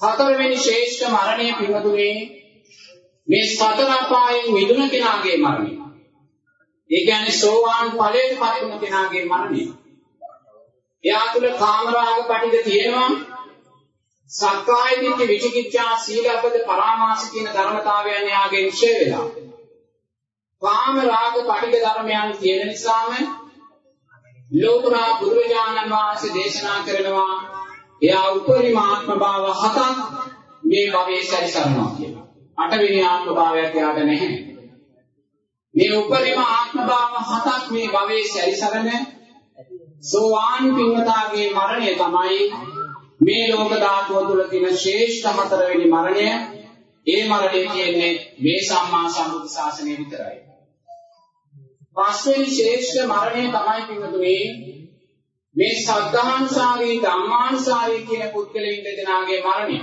හතරවෙනි ශ්‍රේෂ්ඨ මරණය පින්වතුනි මේ සතර අපායෙන් මිදුණ කෙනාගේ මරණය. ඒ කියන්නේ සෝවාන් ඵලයට පත් වුණ කෙනාගේ මරණය. එයා තුල කාමරාග පටිඝ තියෙනවා. සක්කාය දිට්ඨි විචිකිච්ඡා සීලබ්බත පරාමාස කියන ධර්මතාවයන් එයාගේ විශ්ය වෙලා. කාම රාග පටිඝ ධර්මයන් තියෙන නිසාම ලෝකනා බුදුරජාණන් වහන්සේ දේශනා කරනවා එයා උපරිම ආත්ම භාව හතක් මේ භවයේ සැරිසරනවා කියලා. අටවෙනි ආත්ම භාවයක් එයාට නැහැ. මේ උපරිම ආත්ම භාව හතක් මේ භවයේ සැරිසරන සෝවාන් පින්වතාගේ මරණය තමයි මේ ලෝක ධාතුව තුළ තියෙන ශ්‍රේෂ්ඨ හතරවෙනි මරණය. ඒ මරණය කියන්නේ මේ සම්මා සම්බුද්ධ ශාසනය විතරයි. පස්වෙනි ශ්‍රේෂ්ඨ මරණය තමයි පින්වතුනි මේ සද්ධාන්සාරී ධම්මාන්සාරී කියන පුද්ගලයන් දෙදෙනාගේ මරණය.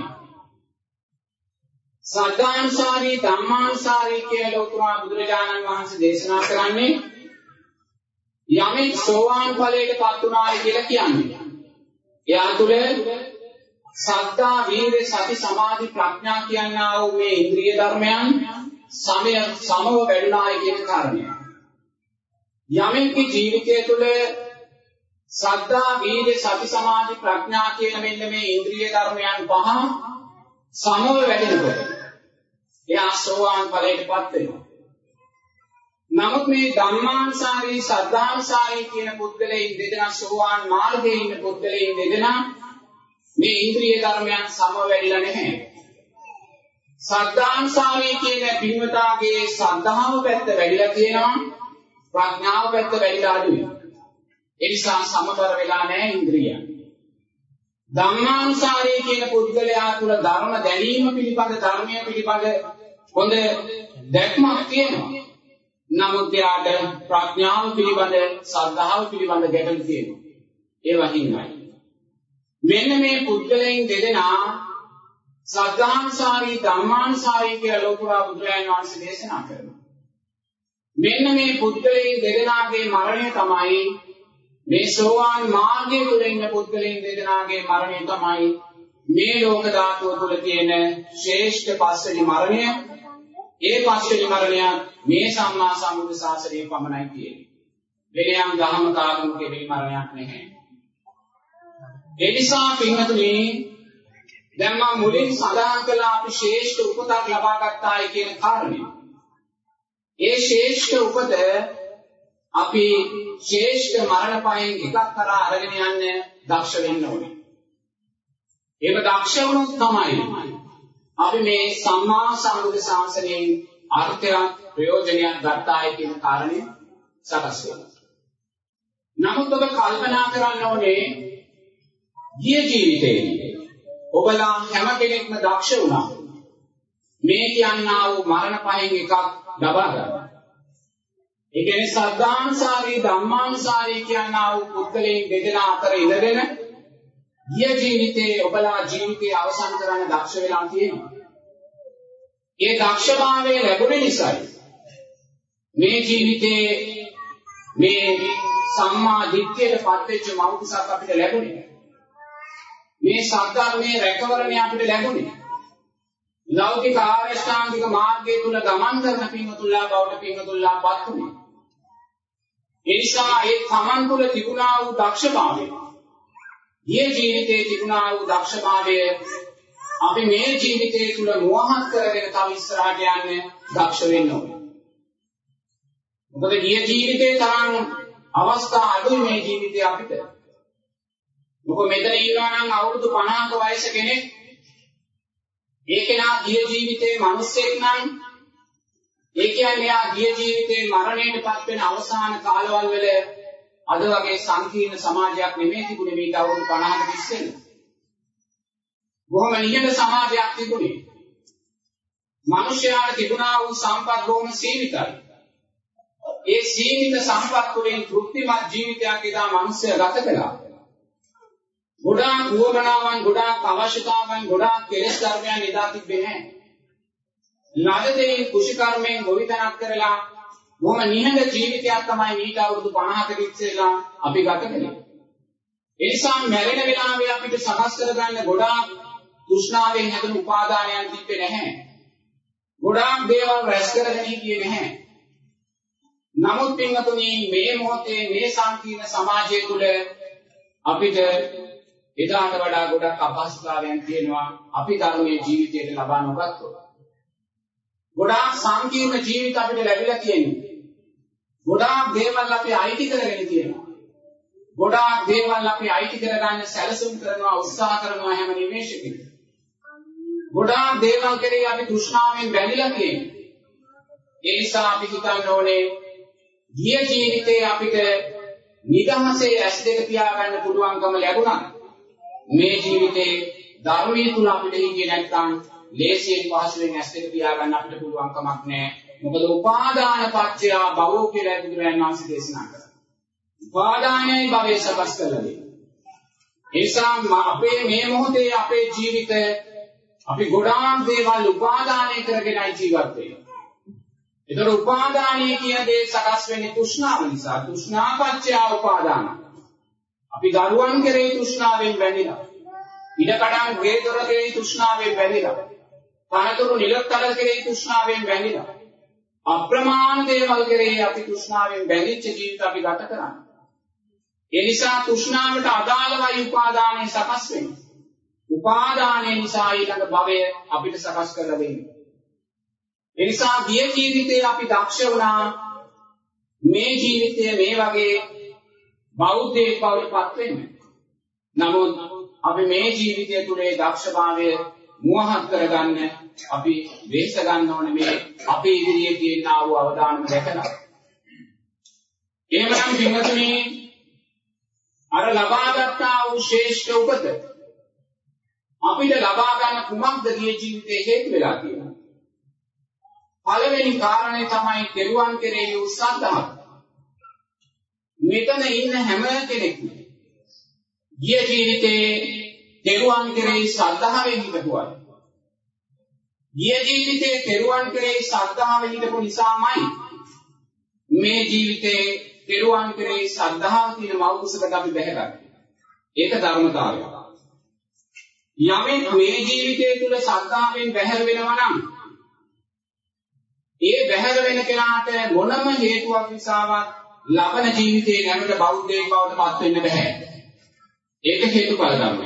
සද්ධාන්සාරී ධම්මාන්සාරී කියලා උතුමා බුදුරජාණන් වහන්සේ දේශනා කරන්නේ යමෙක් සෝවාන් ඵලයට පත් වුණායි කියලා කියන්නේ. එයා තුළ සද්ධා, වීර්ය, සති, සමාධි, ප්‍රඥා කියනා වූ මේ ඉන්ද්‍රිය ධර්මයන් සමය සමව වැඩුණායි කියන කාරණය. යමෙක්ගේ ජීවිතය තුළ සද්ධා, වීර්ය, සති, සමාධි, ප්‍රඥා කියන මෙන්න මේ ඉන්ද්‍රිය ධර්මයන් පහ සමව වැඩෙනකොට එයා සෝවාන් ඵලයටපත් වෙනවා. නමුත් මේ ධම්මාංසාරී සද්ධාංසාරී කියන පුද්ගලයන් දෙදෙනා සෝවාන් මාර්ගයේ ඉන්න පුද්ගලයන් දෙදෙනා මේ ඉන්ද්‍රිය ධර්මයන් සමවැදිලා නැහැ. සද්ධාංසාරී කියන පින්වතාගේ සද්ධාව පැත්ත වැඩිලා තියෙනවා ප්‍රඥාව පැත්ත වැඩිලා අඩුයි. ඒ නිසා සමතර වෙලා නැහැ ඉන්ද්‍රියයන්. ධම්මාංසාරී කියන පුද්ගලයා තුල ධර්ම දැනීම පිළිබඳ ධර්මය පිළිබඳ හොඳ දැක්මක් තියෙනවා. නමුත් එයාට ප්‍රඥාව පිළිබඳ ශ්‍රද්ධාව පිළිබඳ ගැටලු තියෙනවා. ඒ වහින්නයි. මෙන්න මේ පුද්ගලයන් දෙදෙනා සද්ධාංසාරී ධම්මාංසාරී කියලා ලෝකුරා බුදුරජාණන් වහන්සේ දේශනා කරනවා. මෙන්න මේ පුද්ගලයන් දෙදෙනාගේ මරණය තමයි මේ සෝවාන් මාර්ගයේ තුල ඉන්න පුද්ගලයන් දෙදෙනාගේ මරණය තමයි මේ ලෝක ධාතුව තුල තියෙන ශ්‍රේෂ්ඨ පස්වෙනි මරණය. ඒ පස්වෙනි මරණය මේ සම්මා සම්බුද්ධ ශාසනයේ පමණයි තියෙන්නේ. වෙන යම් ගහම කාගමකේ මේ මරණයක් නැහැ. ඒ නිසා පින්වතුනි දැන් මම මුලින් සඳහන් කළා අපි ශ්‍රේෂ්ඨ උපතක් ලබා ගත්තායි කියන කාරණය. ඒ ශ්‍රේෂ්ඨ උපත අපි ශ්‍රේෂ්ඨ මරණ පහෙන් එකක් කරා අරගෙන යන්න දක්ෂ වෙන්න ඕනේ. ඒක දක්ෂ වුණොත් තමයි අපි මේ සම්මා සම්බුද්ධ ශාසනයෙන් අර්ථයක් ප්‍රයෝජනයක් ගන්නායි කියන කාරණය සකස් වෙනවා. නමුත් ඔබ කල්පනා කරන්න ඕනේ ගිය ජීවිතේදී ඔබලා හැම කෙනෙක්ම දක්ෂ වුණා. මේ කියන්නා වූ මරණ පහෙන් එකක් ලබා ගන්න. ඒ කියන්නේ සද්ධාංසාරී ධම්මාංසාරී කියනා වූ පුද්ගලයන් දෙදෙනා අතර ඉඳගෙන ගිය ජීවිතේ ඔබලා ජීවිතේ අවසන් කරන්න දක්ෂ වෙලා තියෙනවා. ඒ දක්ෂභාවය ලැබුණ නිසායි මේ ජීවිතේ මේ සම්මා දිට්ඨියට පත්වෙච්ච මෞතිසක් අපිට ලැබුණේ. මේ සද්ධර්මයේ රැකවරණය අපිට ලැබුණේ. ලෞකික ආරෂ්ඨාංගික මාර්ගය තුල ගමන් කරන පින්වතුල්ලා බවට පින්වතුල්ලා පත් වුණේ. ඒ නිසා ඒ තමන් තුළ තිබුණා වූ දක්ෂභාවය ගිය ජීවිතයේ තිබුණා වූ දක්ෂභාවය අපි මේ ජීවිතය තුළ මොහොත් කරගෙන තව ඉස්සරහට යන්න දක්ෂ වෙන්න ඕනේ. මොකද ගිය ජීවිතේ තරම් අවස්ථා අඩුයි මේ ජීවිතේ අපිට. මොකද මෙතන ඉන්නවා නම් අවුරුදු 50ක වයස කෙනෙක් ඒ කෙනා ගිය ජීවිතේ මිනිස්සෙක් නම් ඒ කියන්නේ යා ගිය ජීවිතේ මරණයටපත් වෙන අවසාන කාලවල වල අද වගේ සංකීර්ණ සමාජයක් නෙමෙයි තිබුණේ මේක අවුරුදු 50කට ඉස්සෙල්ලා. බොහොම නිහඬ සමාජයක් තිබුණේ. මිනිස්යාට තිබුණා වූ සම්පත් බොහොම සීමිතයි. ඒ සීමිත සම්පත් වලින් තෘප්තිමත් ජීවිතයක් එදා මිනිස්සයා ගත කළා. ගොඩාක් වුවමනාවන් ගොඩාක් අවශ්‍යතාවන් ගොඩාක් කෙලෙස් ධර්මයන් එදා තිබෙන්නේ නැහැ. ලදදේ කුෂිකර්මයෙන් ගොවිතැනක් කරලා බොහොම නිහඬ ජීවිතයක් තමයි මීට අවුරුදු 50කට ඉස්සෙල්ලා අපි ගත කළේ. ඒ නිසා මැරෙන වෙලාවේ අපිට සකස් කරගන්න ගොඩාක් තෘෂ්ණාවෙන් හැදුණු උපාදානයන් තිබ්බේ නැහැ. ගොඩාක් දේවල් රැස් කරගෙන හිටියේ නැහැ. නමුත් පින්වතුනි මේ මොහොතේ මේ සංකීර්ණ සමාජය තුළ අපිට එදාට වඩා ගොඩක් අපහසුතාවයන් තියෙනවා අපි ධර්මයේ ජීවිතයට ලබා නොගත්තොත්. ගොඩාක් සංකීර්ණ ජීවිත අපිට ලැබිලා තියෙනවා. ගොඩාක් දේවල් අපි අයිති කරගෙන තියෙනවා. ගොඩාක් දේවල් අපි අයිති කරගන්න සැලසුම් කරනවා උත්සාහ කරනවා හැම නිමේෂෙකම. ගොඩාක් දේවල් කෙරෙහි අපි තෘෂ්ණාවෙන් බැඳිලා තියෙනවා. ඒ නිසා අපි හිතන්න ඕනේ ගිය ජීවිතේ අපිට නිදහසේ ඇස් දෙක පියාගන්න පුළුවන්කම ලැබුණා. මේ ජීවිතේ ධර්මයේ තුල අපිට හිටියේ නැත්නම් ලේසියෙන් පහසුවෙන් ඇස් දෙක පියාගන්න අපිට පුළුවන් කමක් නැහැ. මොකද උපාදාන පත්‍ය භවෝ කියලා බුදුරජාණන් වහන්සේ දේශනා කරා. උපාදානයයි භවයේ සකස් කරලා දෙන්නේ. ඒ නිසා අපේ මේ මොහොතේ අපේ ජීවිතය අපි ගොඩාක් දේවල් උපාදානය කරගෙනයි ජීවත් වෙන්නේ. ඒතර උපාදානීය කියන දේ සකස් වෙන්නේ තෘෂ්ණාව නිසා. තෘෂ්ණාපච්චය උපාදාන. අපි දරුවන් කෙරෙහි තෘෂ්ණාවෙන් බැඳිලා. ඉඩකඩම් ගේ දොර කෙරෙහි තෘෂ්ණාවෙන් බැඳිලා. තනතුරු නිලකඩ කෙරෙහි තෘෂ්ණාවෙන් බැඳිලා. අප්‍රමාණ දේවල් කෙරෙහි අපි තෘෂ්ණාවෙන් බැඳිච්ච ජීවිත අපි ගත කරන්නේ. ඒ නිසා තෘෂ්ණාවට අදාළවයි උපාදානය සකස් වෙන්නේ. උපාදානය නිසා ඊළඟ භවය අපිට සකස් කරලා දෙන්නේ. ඒ නිසා ගිය ජීවිතේ අපි දක්ෂ වුණා මේ ජීවිතය මේ වගේ බෞද්ධයෙක් බවට පත් වෙන්න. නමුත් අපි මේ ජීවිතය තුළේ දක්ෂභාවය මුවහත් කරගන්න අපි වෙහෙස ගන්න ඕනේ මේ අපේ ඉදිරියේ තියෙන ආ වූ අවදානම දැකලා. එහෙමනම් පින්වතුනි අර ලබා ගන්නා වූ ශ්‍රේෂ්ඨ උපත අපිට ලබා ගන්න කුමක්ද ගිය ජීවිතයේ හේතු වෙලා තියෙනවා. පළවෙනි කාරණේ තමයි දෙවියන් කෙරෙහි වූ ශ්‍රද්ධාව. මෙතන ඉන්න හැම කෙනෙක්ම ගිය ජීවිතේ දෙවියන් කෙරෙහි ශ්‍රද්ධාවෙන් හිටපුවා. ගිය ජීවිතේ දෙවියන් කෙරෙහි ශ්‍රද්ධාවෙන් හිටපු නිසාමයි මේ ජීවිතේ දෙවියන් කෙරෙහි ශ්‍රද්ධාව තියෙන මෞකසකට අපි බැහැගන්නේ. ඒක ධර්මතාවය. යමෙක් මේ ජීවිතය තුළ ශ්‍රද්ධාවෙන් බැහැර වෙනවා නම් ඒ බැහැර වෙන කෙනාට මොනම හේතුවක් නිසාවත් ලබන ජීවිතේ නැමෙත බෞද්ධයෙක් බවට පත් වෙන්න බෑ. ඒක හේතුඵල ධර්මය.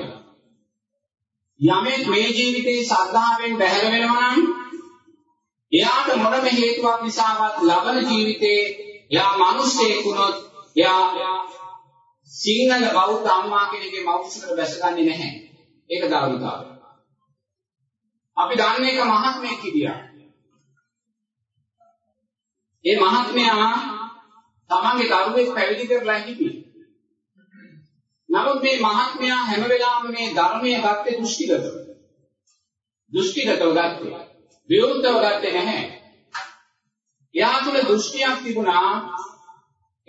යමෙක් මේ ජීවිතේ ශ්‍රද්ධාවෙන් බැහැර වෙනවා නම් එයාට මොනම හේතුවක් නිසාවත් ලබන ජීවිතේ එයා මිනිස්සෙක් වුණොත් එයා සිංහල බෞද්ධ අම්මා කෙනෙක්ගේ මවුසකට වැසගන්නේ නැහැ. ඒක ධර්මතාවය. අපි දන්නේ එක මහත්මයෙක් හිටියා. ඒ මහත්මයා තමන්ගේ දරුවෙක් පැවිදි කරලා හිටියේ. නමුත් මේ මහත්මයා හැම වෙලාවෙම මේ ධර්මයේ ගත්තේ දෘෂ්ටිගතව. දෘෂ්ටිගතව ගත්තේ. විරුද්ධව ගත්තේ නැහැ. එයා තුළ දෘෂ්ටියක් තිබුණා.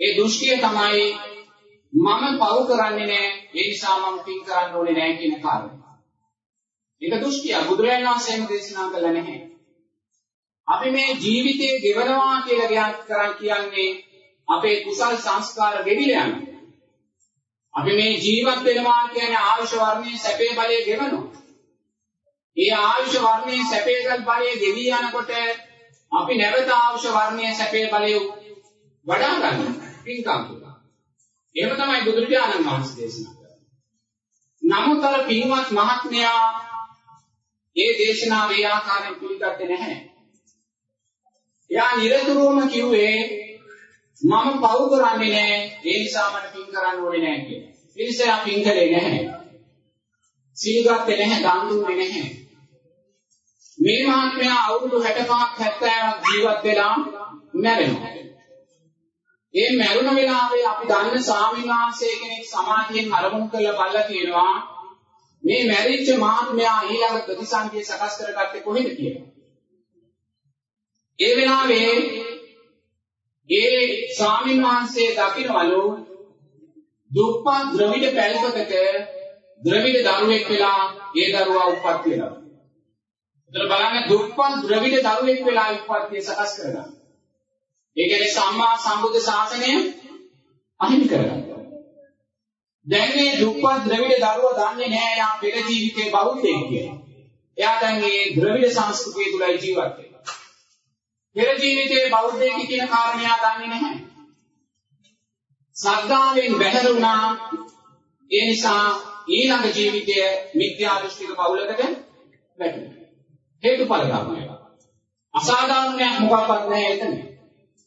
ඒ දෘෂ්ටිය තමයි මම පව් කරන්නේ නැහැ. ඒ නිසා මම පින් කරන්න ඕනේ නැහැ කියන කාරණය. ඒක දෘෂ්ටිය. බුදුරජාණන් වහන්සේම දේශනා කළා නැහැ. අපි මේ ජීවිතයේ ගෙවනවා කියලා කරන් කියන්නේ අපේ කුසල් සංස්කාර ගෙවිලා යනවා. අපි මේ ජීවත් වෙනවා කියන්නේ ආයුෂ වර්ණයේ සැපේ බලය ගෙවනවා. ඒ ආයුෂ වර්ණයේ සැපේ බලය ගෙවි යනකොට අපි නැවත ආයුෂ වර්ණයේ සැපේ බලය වඩා ගන්නවා. පින්කම් තුලා. එහෙම තමයි බුදුරජාණන් වහන්සේ දේශනා කරන්නේ. නමුත් අර පින්වත් මහත්මයා ඒ දේශනාව ඒ ආකාරයෙන් පිළිගත්තේ නැහැ. එයා නිරතුරුවම කිව්වේ මම පව් කරන්නේ නැහැ ඒ නිසා මට පින් කරන්න ඕනේ නැහැ කියලා. ඒ නිසා එයා පින් කළේ නැහැ. සීල් ගත්තේ නැහැ, දන් දුන්නේ නැහැ. මේ මහත්මයා අවුරුදු 65ක් 70ක් ජීවත් වෙලා මැරෙනවා. ඒ මැරුණ වෙලාවේ අපි දන්න ස්වාමීන් වහන්සේ කෙනෙක් සමාධියෙන් අරමුණු කරලා බලලා කියනවා මේ මැරිච්ච මහත්මයා ඊළඟ ප්‍රතිසන්දිය සකස් කරගත්තේ කොහෙද කියලා. ඒ වෙලාවේ ඒ ස්වාමීන් වහන්සේ දකින්නවලු දුප්පත් ද්‍රවිඩ පැල්පතක ද්‍රවිඩ දරුවෙක් වෙලා ඒ දරුවා උපත් වෙනවා. එතන බලන්න දුප්පත් ද්‍රවිඩ දරුවෙක් වෙලා උපත්ය සකස් කරගන්න. ඒ කියන්නේ සම්මා සම්බුද්ධ ශාසනය අහිමි කරගන්නවා. දැන් මේ දුප්පත් ද්‍රවිඩ දරුවා දන්නේ නැහැ යා පෙර ජීවිතේ බෞද්ධයෙක් කියලා. එයා දැන් මේ ද්‍රවිඩ සංස්කෘතිය තුලයි ජීවත් වෙන්නේ. පෙර ජීවිතයේ බෞද්ධයෙක් කියන කාරණියා දන්නේ නැහැ. ශ්‍රද්ධාවෙන් බැහැර වුණා. ඒ නිසා ඊළඟ ජීවිතය මිත්‍යා දෘෂ්ටික පවුලකට වැටුණා. හේතුඵල ධර්මය. අසාධාරණයක් මොකක්වත් නැහැ එතන.